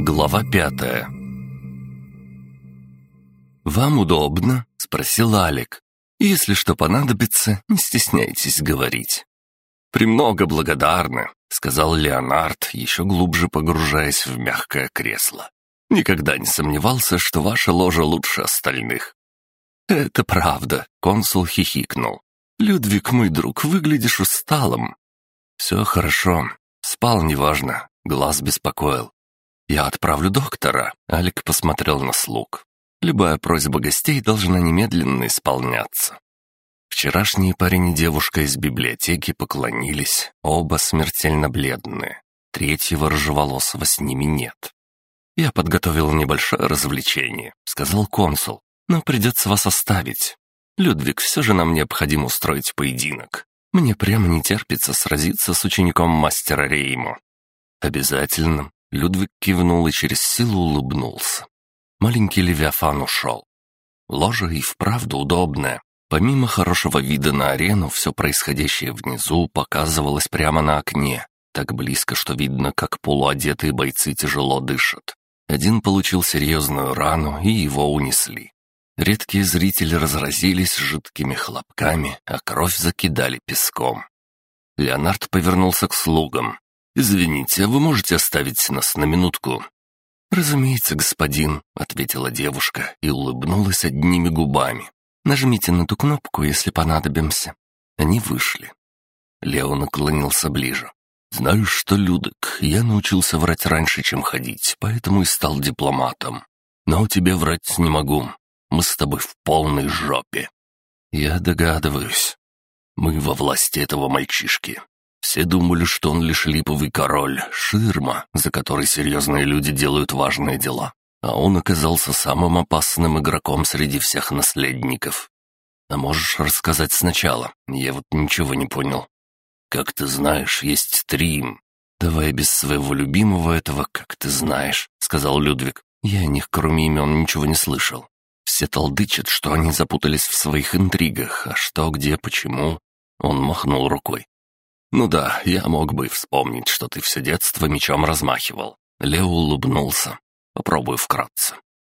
Глава пятая «Вам удобно?» — спросил Алик. «Если что понадобится, не стесняйтесь говорить». «Премного благодарны», — сказал Леонард, еще глубже погружаясь в мягкое кресло. «Никогда не сомневался, что ваша ложа лучше остальных». «Это правда», — консул хихикнул. «Людвиг, мой друг, выглядишь усталым». «Все хорошо. Спал неважно. Глаз беспокоил. «Я отправлю доктора», — Алик посмотрел на слуг. «Любая просьба гостей должна немедленно исполняться». Вчерашний парень и девушка из библиотеки поклонились, оба смертельно бледные. Третьего рыжеволосого с ними нет. «Я подготовил небольшое развлечение», — сказал консул, «но придется вас оставить. Людвиг, все же нам необходимо устроить поединок. Мне прямо не терпится сразиться с учеником мастера Рейму». «Обязательно. Людвиг кивнул и через силу улыбнулся. Маленький Левиафан ушел. Ложа и вправду удобная. Помимо хорошего вида на арену, все происходящее внизу показывалось прямо на окне, так близко, что видно, как полуодетые бойцы тяжело дышат. Один получил серьезную рану, и его унесли. Редкие зрители разразились жидкими хлопками, а кровь закидали песком. Леонард повернулся к слугам. «Извините, вы можете оставить нас на минутку?» «Разумеется, господин», — ответила девушка и улыбнулась одними губами. «Нажмите на ту кнопку, если понадобимся». Они вышли. Лео наклонился ближе. «Знаешь что, Людок, я научился врать раньше, чем ходить, поэтому и стал дипломатом. Но тебе врать не могу. Мы с тобой в полной жопе». «Я догадываюсь. Мы во власти этого мальчишки. Все думали, что он лишь липовый король, ширма, за которой серьезные люди делают важные дела. А он оказался самым опасным игроком среди всех наследников. А можешь рассказать сначала? Я вот ничего не понял. Как ты знаешь, есть три. Давай без своего любимого этого, как ты знаешь, сказал Людвиг. Я о них, кроме имен, ничего не слышал. Все толдычат, что они запутались в своих интригах, а что, где, почему. Он махнул рукой. «Ну да, я мог бы вспомнить, что ты все детство мечом размахивал». Лео улыбнулся. «Попробую вкратце.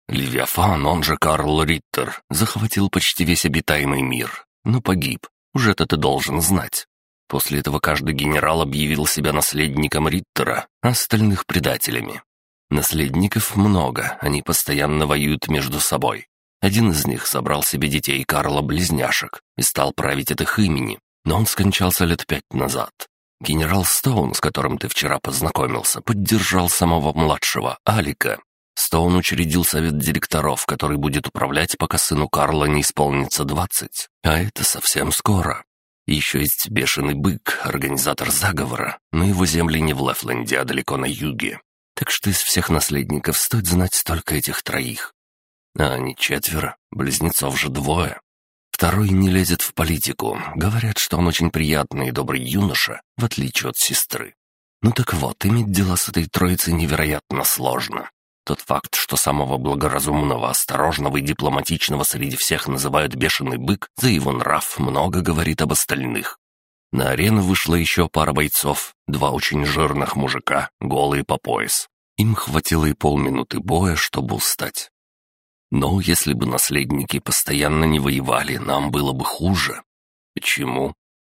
Левиафан, он же Карл Риттер, захватил почти весь обитаемый мир, но погиб. Уже это ты должен знать. После этого каждый генерал объявил себя наследником Риттера, а остальных предателями. Наследников много, они постоянно воюют между собой. Один из них собрал себе детей Карла-близняшек и стал править от их имени, но он скончался лет пять назад. Генерал Стоун, с которым ты вчера познакомился, поддержал самого младшего, Алика. Стоун учредил совет директоров, который будет управлять, пока сыну Карла не исполнится двадцать. А это совсем скоро. Еще есть бешеный бык, организатор заговора, но его земли не в Лефленде, а далеко на юге. Так что из всех наследников стоит знать только этих троих. А они четверо, близнецов же двое. Второй не лезет в политику. Говорят, что он очень приятный и добрый юноша, в отличие от сестры. Ну так вот, иметь дела с этой троицей невероятно сложно. Тот факт, что самого благоразумного, осторожного и дипломатичного среди всех называют бешеный бык, за его нрав много говорит об остальных. На арену вышла еще пара бойцов, два очень жирных мужика, голые по пояс. Им хватило и полминуты боя, чтобы устать. Но если бы наследники постоянно не воевали, нам было бы хуже. Почему?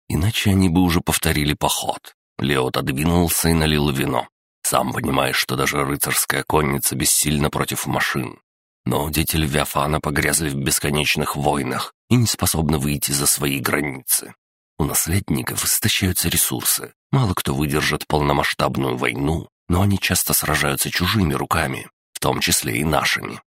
Иначе они бы уже повторили поход. Лео отодвинулся и налил вино. Сам понимаешь, что даже рыцарская конница бессильна против машин. Но дети Левиафана погрязли в бесконечных войнах и не способны выйти за свои границы. У наследников истощаются ресурсы. Мало кто выдержит полномасштабную войну, но они часто сражаются чужими руками, в том числе и нашими.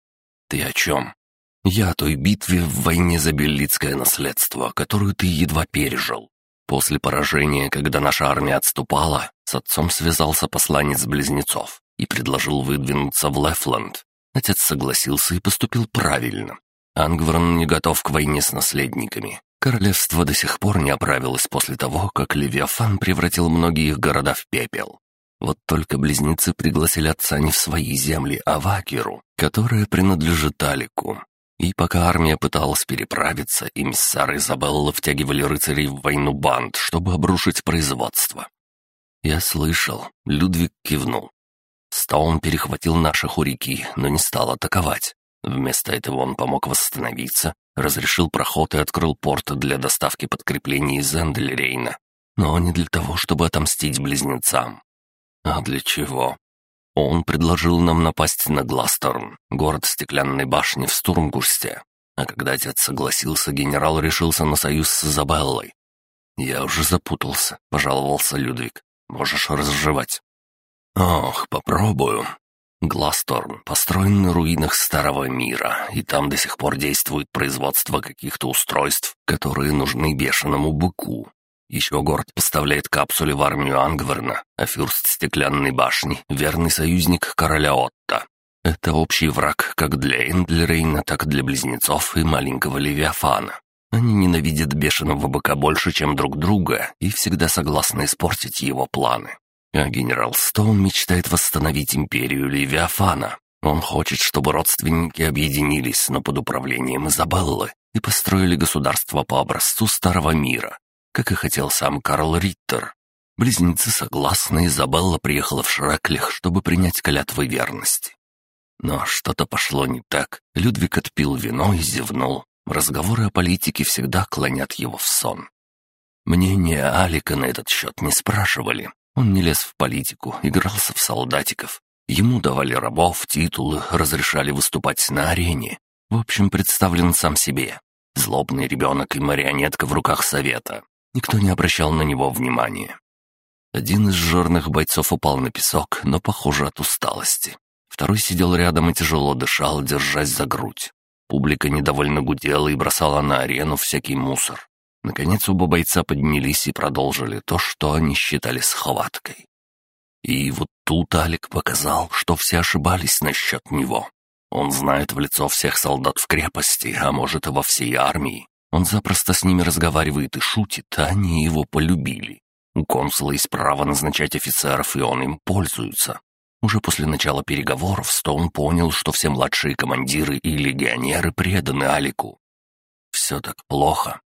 «Ты о чем?» «Я о той битве в войне за Беллицкое наследство, которую ты едва пережил. После поражения, когда наша армия отступала, с отцом связался посланец близнецов и предложил выдвинуться в Лефланд. Отец согласился и поступил правильно. Ангварн не готов к войне с наследниками. Королевство до сих пор не оправилось после того, как Левиафан превратил многие их города в пепел. Вот только близнецы пригласили отца не в свои земли, а в Акеру, которая принадлежит Алику. И пока армия пыталась переправиться, эмиссары Изабелла втягивали рыцарей в войну банд, чтобы обрушить производство. «Я слышал», — Людвиг кивнул. Стоун перехватил наших у реки, но не стал атаковать. Вместо этого он помог восстановиться, разрешил проход и открыл порт для доставки подкреплений из Эндлерейна. Но не для того, чтобы отомстить близнецам. А для чего? Он предложил нам напасть на Гластерн, город стеклянной башни в Стурмгурсте. А когда отец согласился, генерал решился на союз с Изабеллой. «Я уже запутался», — пожаловался Людвиг. «Можешь разжевать». «Ох, попробую. Гласторн построен на руинах Старого Мира, и там до сих пор действует производство каких-то устройств, которые нужны бешеному быку. Еще город поставляет капсули в армию Ангверна, а фюрст Стеклянной башни — верный союзник короля Отта. Это общий враг как для Эндлерейна, так и для близнецов и маленького Левиафана. Они ненавидят бешеного быка больше, чем друг друга, и всегда согласны испортить его планы. А генерал Стоун мечтает восстановить империю Левиафана. Он хочет, чтобы родственники объединились, но под управлением Изабеллы и построили государство по образцу Старого Мира, как и хотел сам Карл Риттер. Близнецы согласны, Изабелла приехала в Шреклих, чтобы принять клятвы верности. Но что-то пошло не так. Людвиг отпил вино и зевнул. Разговоры о политике всегда клонят его в сон. Мнение Алика на этот счет не спрашивали. Он не лез в политику, игрался в солдатиков. Ему давали рабов, титулы, разрешали выступать на арене. В общем, представлен сам себе. Злобный ребенок и марионетка в руках совета. Никто не обращал на него внимания. Один из жирных бойцов упал на песок, но, похоже, от усталости. Второй сидел рядом и тяжело дышал, держась за грудь. Публика недовольно гудела и бросала на арену всякий мусор. Наконец оба бойца поднялись и продолжили то, что они считали схваткой. И вот тут Алик показал, что все ошибались насчет него. Он знает в лицо всех солдат в крепости, а может и во всей армии. Он запросто с ними разговаривает и шутит, а они его полюбили. У консула есть право назначать офицеров, и он им пользуется. Уже после начала переговоров Стоун понял, что все младшие командиры и легионеры преданы Алику. Все так плохо.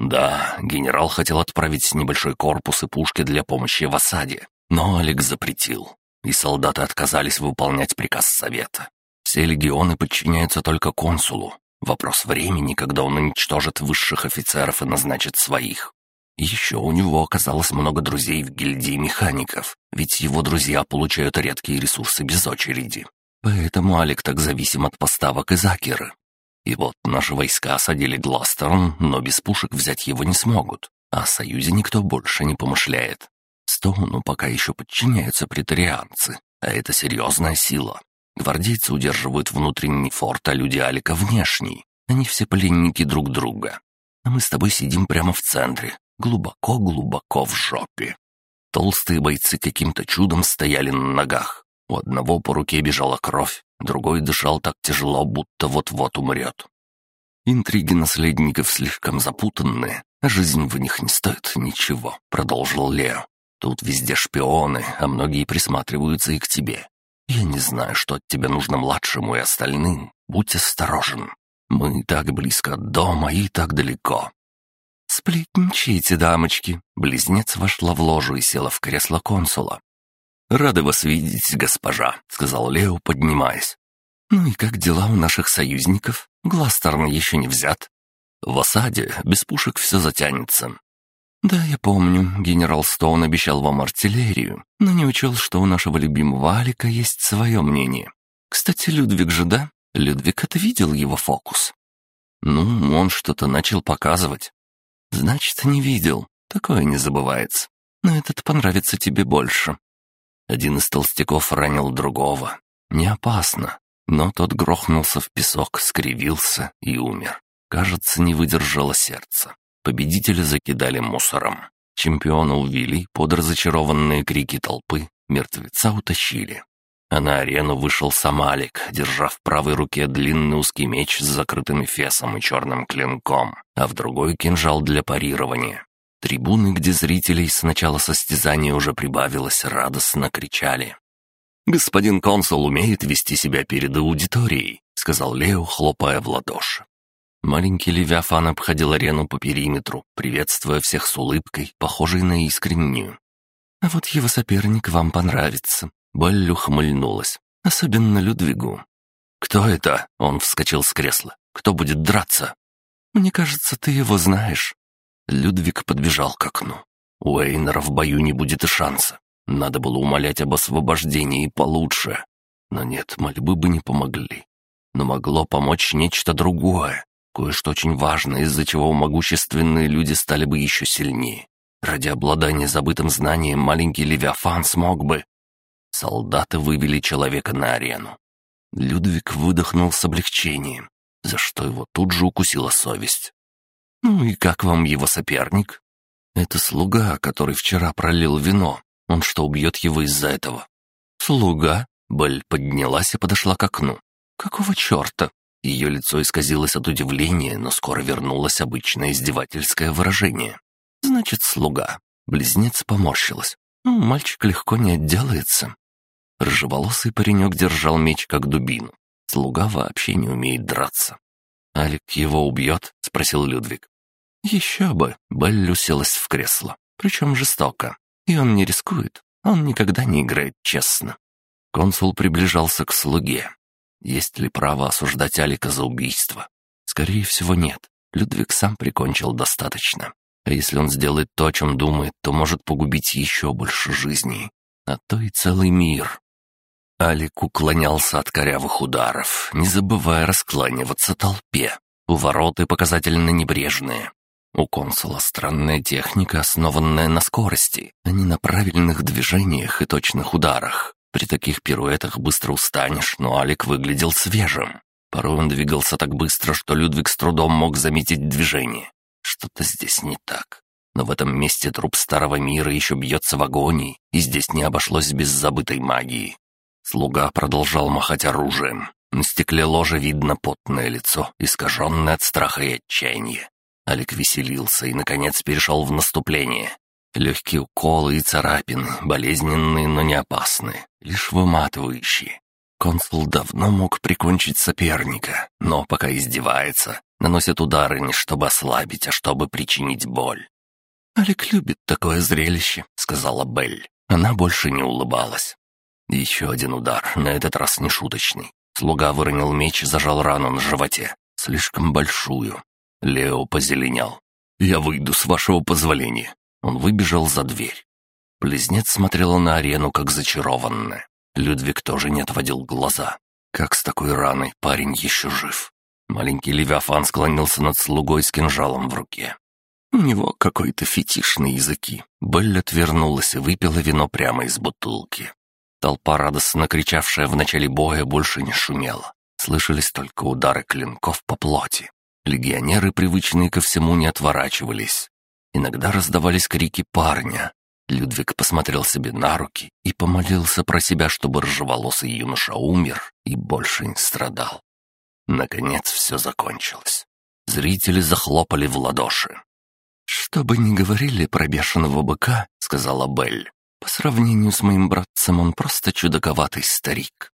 Да, генерал хотел отправить небольшой корпус и пушки для помощи в осаде, но Алекс запретил, и солдаты отказались выполнять приказ совета. Все легионы подчиняются только консулу. Вопрос времени, когда он уничтожит высших офицеров и назначит своих. Еще у него оказалось много друзей в гильдии механиков, ведь его друзья получают редкие ресурсы без очереди. Поэтому Алик так зависим от поставок из Акеры. И вот наши войска осадили Гластерн, но без пушек взять его не смогут, а о союзе никто больше не помышляет. Стоуну пока еще подчиняются претарианцы, а это серьезная сила. Гвардейцы удерживают внутренний форт, а люди Алика внешний. Они все пленники друг друга. А мы с тобой сидим прямо в центре, глубоко-глубоко в жопе. Толстые бойцы каким-то чудом стояли на ногах. У одного по руке бежала кровь, другой дышал так тяжело, будто вот-вот умрет. Интриги наследников слишком запутанные, а жизнь в них не стоит ничего», — продолжил Лео. «Тут везде шпионы, а многие присматриваются и к тебе. Я не знаю, что от тебя нужно младшему и остальным. Будь осторожен. Мы так близко от дома и так далеко». «Сплетничайте, дамочки!» Близнец вошла в ложу и села в кресло консула. «Рады вас видеть, госпожа», — сказал Лео, поднимаясь. «Ну и как дела у наших союзников? Гластерн еще не взят». «В осаде без пушек все затянется». «Да, я помню, генерал Стоун обещал вам артиллерию, но не учел, что у нашего любимого Алика есть свое мнение. Кстати, Людвиг же, да? Людвиг это видел его фокус?» «Ну, он что-то начал показывать». «Значит, не видел. Такое не забывается. Но этот понравится тебе больше. Один из толстяков ранил другого. Не опасно, но тот грохнулся в песок, скривился и умер. Кажется, не выдержало сердце. Победителя закидали мусором. Чемпиона увели под разочарованные крики толпы, мертвеца утащили. А на арену вышел сам Алик, держа в правой руке длинный узкий меч с закрытым эфесом и черным клинком, а в другой кинжал для парирования. Трибуны, где зрителей с начала состязания уже прибавилось, радостно кричали. «Господин консул умеет вести себя перед аудиторией», — сказал Лео, хлопая в ладоши. Маленький Левиафан обходил арену по периметру, приветствуя всех с улыбкой, похожей на искреннюю. А вот его соперник вам понравится». Белль ухмыльнулась. «Особенно Людвигу». «Кто это?» — он вскочил с кресла. «Кто будет драться?» «Мне кажется, ты его знаешь». Людвиг подбежал к окну. У Эйнера в бою не будет и шанса. Надо было умолять об освобождении получше. Но нет, мольбы бы не помогли. Но могло помочь нечто другое, кое-что очень важное, из-за чего могущественные люди стали бы еще сильнее. Ради обладания забытым знанием маленький Левиафан смог бы... Солдаты вывели человека на арену. Людвиг выдохнул с облегчением, за что его тут же укусила совесть. «Ну и как вам его соперник?» «Это слуга, который вчера пролил вино. Он что, убьет его из-за этого?» «Слуга?» Белль поднялась и подошла к окну. «Какого черта?» Ее лицо исказилось от удивления, но скоро вернулось обычное издевательское выражение. «Значит, слуга». Близнец поморщилась. «Ну, мальчик легко не отделается». Рыжеволосый паренек держал меч как дубину. Слуга вообще не умеет драться. «Алик его убьет?» — спросил Людвиг. «Еще бы!» — Белль уселась в кресло. Причем жестоко. И он не рискует. Он никогда не играет честно. Консул приближался к слуге. Есть ли право осуждать Алика за убийство? Скорее всего, нет. Людвиг сам прикончил достаточно. А если он сделает то, о чем думает, то может погубить еще больше жизней. А то и целый мир. Алик уклонялся от корявых ударов, не забывая раскланиваться толпе. Увороты показательно небрежные. У консула странная техника, основанная на скорости, а не на правильных движениях и точных ударах. При таких пируэтах быстро устанешь, но Алик выглядел свежим. Порой он двигался так быстро, что Людвиг с трудом мог заметить движение. Что-то здесь не так. Но в этом месте труп старого мира еще бьется в агонии, и здесь не обошлось без забытой магии. Слуга продолжал махать оружием. На стекле ложа видно потное лицо, искаженное от страха и отчаяния. Алик веселился и, наконец, перешел в наступление. Легкие уколы и царапины, болезненные, но не опасные, лишь выматывающие. Консул давно мог прикончить соперника, но пока издевается, наносит удары не чтобы ослабить, а чтобы причинить боль. «Алик любит такое зрелище», — сказала Белль. Она больше не улыбалась. Еще один удар, на этот раз не шуточный. Слуга выронил меч и зажал рану на животе. Слишком большую. Лео позеленел. «Я выйду с вашего позволения. Он выбежал за дверь. Близнец смотрела на арену, как зачарованная. Людвиг тоже не отводил глаза. Как с такой раной парень еще жив? Маленький Левиафан склонился над слугой с кинжалом в руке. У него какой-то фетиш языки. Белль отвернулась и выпила вино прямо из бутылки. Толпа, радостно кричавшая в начале боя, больше не шумела. Слышались только удары клинков по плоти. Легионеры, привычные ко всему, не отворачивались. Иногда раздавались крики парня. Людвиг посмотрел себе на руки и помолился про себя, чтобы рыжеволосый юноша умер и больше не страдал. Наконец все закончилось. Зрители захлопали в ладоши. «Что бы ни говорили про бешеного быка», — сказала Белль, «по сравнению с моим братцем он просто чудаковатый старик».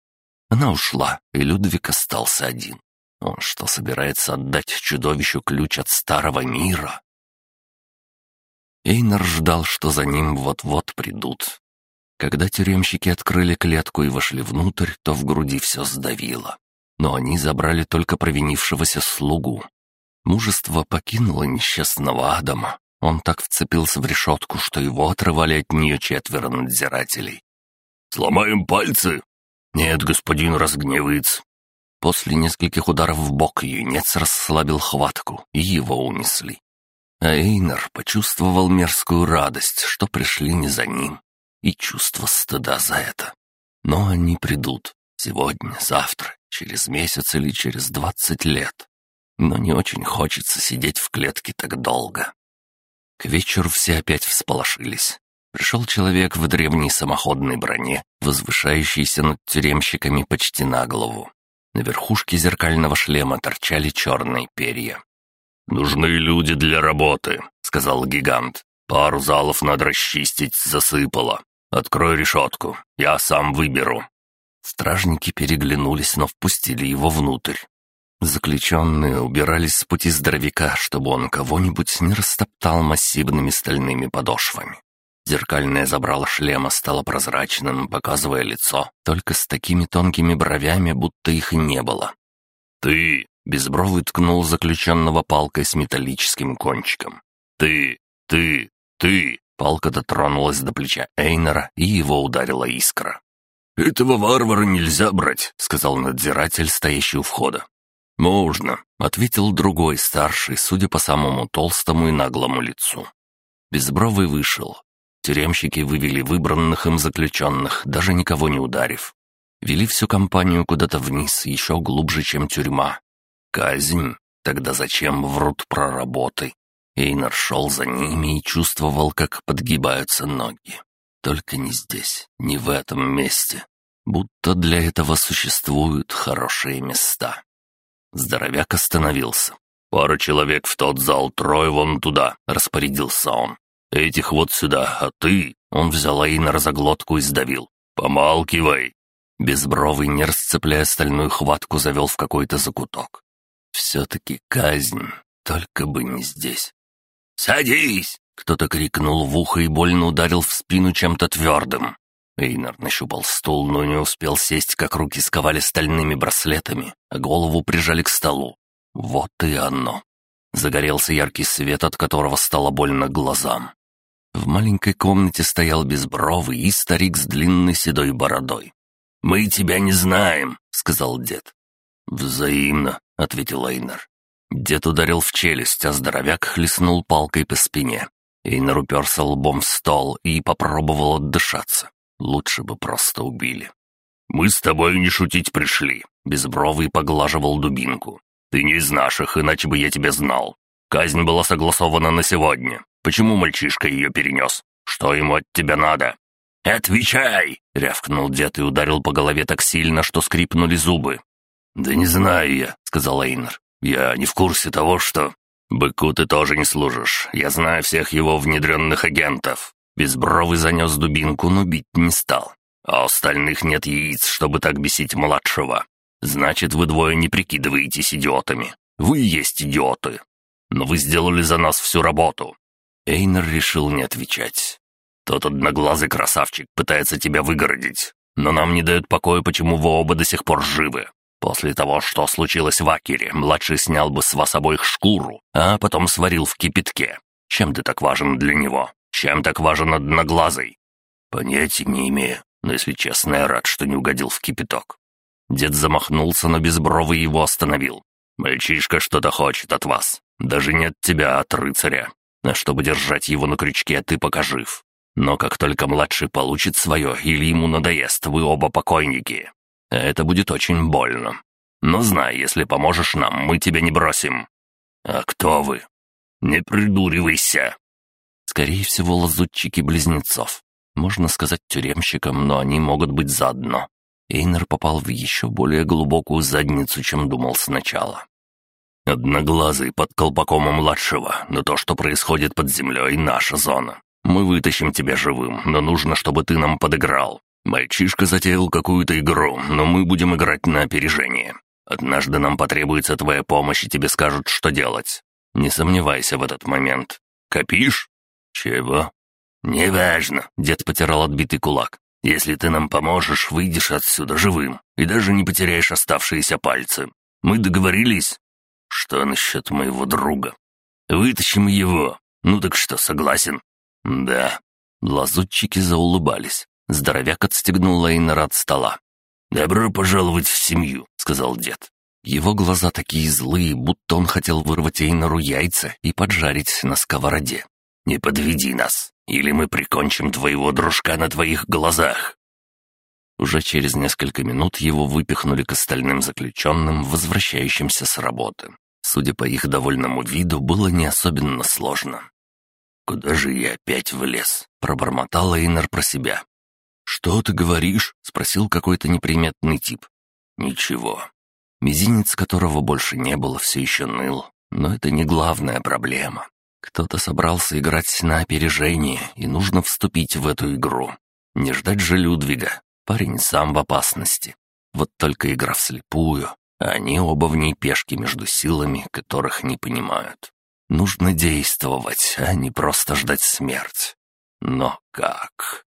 Она ушла, и Людвиг остался один. Он что, собирается отдать чудовищу ключ от старого мира? Эйнар ждал, что за ним вот-вот придут. Когда тюремщики открыли клетку и вошли внутрь, то в груди все сдавило. Но они забрали только провинившегося слугу. Мужество покинуло несчастного Адама. Он так вцепился в решетку, что его отрывали от нее четверо надзирателей. «Сломаем пальцы?» «Нет, господин разгневается». После нескольких ударов в бок юнец расслабил хватку, и его унесли. А Эйнер почувствовал мерзкую радость, что пришли не за ним, и чувство стыда за это. Но они придут. Сегодня, завтра, через месяц или через двадцать лет. Но не очень хочется сидеть в клетке так долго. К вечеру все опять всполошились. Пришел человек в древней самоходной броне, возвышающейся над тюремщиками почти на голову. На верхушке зеркального шлема торчали черные перья. «Нужны люди для работы», — сказал гигант. «Пару залов надо расчистить, засыпало. Открой решетку, я сам выберу». Стражники переглянулись, но впустили его внутрь. Заключенные убирались с пути здоровяка, чтобы он кого-нибудь не растоптал массивными стальными подошвами. Зеркальное забрало шлема стало прозрачным, показывая лицо, только с такими тонкими бровями, будто их и не было. «Ты!» — Безбровый ткнул заключенного палкой с металлическим кончиком. «Ты! Ты! Ты!» Палка дотронулась до плеча Эйнера, и его ударила искра. «Этого варвара нельзя брать», — сказал надзиратель, стоящий у входа. «Можно», — ответил другой, старший, судя по самому толстому и наглому лицу. Безбровый вышел. Тюремщики вывели выбранных им заключенных, даже никого не ударив. Вели всю компанию куда-то вниз, еще глубже, чем тюрьма. Казнь? Тогда зачем врут про работы? Эйнар шел за ними и чувствовал, как подгибаются ноги. Только не здесь, не в этом месте. Будто для этого существуют хорошие места. Здоровяк остановился. «Пара человек в тот зал, трое вон туда», — распорядился он. «Этих вот сюда, а ты...» — он взял Эйнар за глотку и сдавил. «Помалкивай!» Безбровый, не расцепляя стальную хватку, завел в какой-то закуток. «Все-таки казнь, только бы не здесь». «Садись!» — кто-то крикнул в ухо и больно ударил в спину чем-то твердым. Эйнар нащупал стул, но не успел сесть, как руки сковали стальными браслетами, а голову прижали к столу. Вот и оно. Загорелся яркий свет, от которого стало больно глазам. В маленькой комнате стоял безбровый и старик с длинной седой бородой. «Мы тебя не знаем», — сказал дед. «Взаимно», — ответил Эйнар. Дед ударил в челюсть, а здоровяк хлестнул палкой по спине. Эйнар уперся лбом в стол и попробовал отдышаться. Лучше бы просто убили. «Мы с тобой не шутить пришли», — Безбровый поглаживал дубинку. «Ты не из наших, иначе бы я тебя знал. Казнь была согласована на сегодня. Почему мальчишка ее перенес? Что ему от тебя надо?» «Отвечай!» — рявкнул дед и ударил по голове так сильно, что скрипнули зубы. «Да не знаю я», — сказал Эйнер. «Я не в курсе того, что...» «Быку ты тоже не служишь. Я знаю всех его внедренных агентов». Безбровый занес дубинку, но бить не стал. «А у остальных нет яиц, чтобы так бесить младшего. Значит, вы двое не прикидываетесь идиотами. Вы и есть идиоты. Но вы сделали за нас всю работу». Эйнер решил не отвечать. Тот одноглазый красавчик пытается тебя выгородить, но нам не дают покоя, почему вы оба до сих пор живы. После того, что случилось в Акере, младший снял бы с вас обоих шкуру, а потом сварил в кипятке. Чем ты так важен для него? Чем так важен одноглазый? Понятия не имею, но, если честно, я рад, что не угодил в кипяток. Дед замахнулся, но безбровый его остановил. «Мальчишка что-то хочет от вас. Даже не от тебя, а от рыцаря. А чтобы держать его на крючке, ты пока жив. Но как только младший получит свое или ему надоест, вы оба покойники. Это будет очень больно. Но знай, если поможешь нам, мы тебя не бросим. А кто вы? Не придуривайся. Скорее всего, лазутчики близнецов. Можно сказать тюремщикам, но они могут быть заодно. Эйнер попал в еще более глубокую задницу, чем думал сначала. Одноглазый под колпаком у младшего, но то, что происходит под землей, наша зона. Мы вытащим тебя живым, но нужно, чтобы ты нам подыграл. Мальчишка затеял какую-то игру, но мы будем играть на опережение. Однажды нам потребуется твоя помощь, и тебе скажут, что делать. Не сомневайся в этот момент. Копишь? Чего? Неважно, дед потирал отбитый кулак. Если ты нам поможешь, выйдешь отсюда живым и даже не потеряешь оставшиеся пальцы. Мы договорились? Что насчет моего друга? Вытащим его. Ну так что, согласен? Да. Лазутчики заулыбались. Здоровяк отстегнул Лейнера от стола. «Добро пожаловать в семью», — сказал дед. Его глаза такие злые, будто он хотел вырвать Эйнеру яйца и поджарить на сковороде. «Не подведи нас, или мы прикончим твоего дружка на твоих глазах». Уже через несколько минут его выпихнули к остальным заключенным, возвращающимся с работы. Судя по их довольному виду, было не особенно сложно. «Куда же я опять влез?» — пробормотал Эйнер про себя. «Что ты говоришь?» — спросил какой-то неприметный тип. «Ничего». Мизинец которого больше не было, все еще ныл. Но это не главная проблема. Кто-то собрался играть на опережение, и нужно вступить в эту игру. Не ждать же Людвига. Парень сам в опасности. Вот только игра вслепую, а они оба в ней пешки между силами, которых не понимают. Нужно действовать, а не просто ждать смерть. Но как?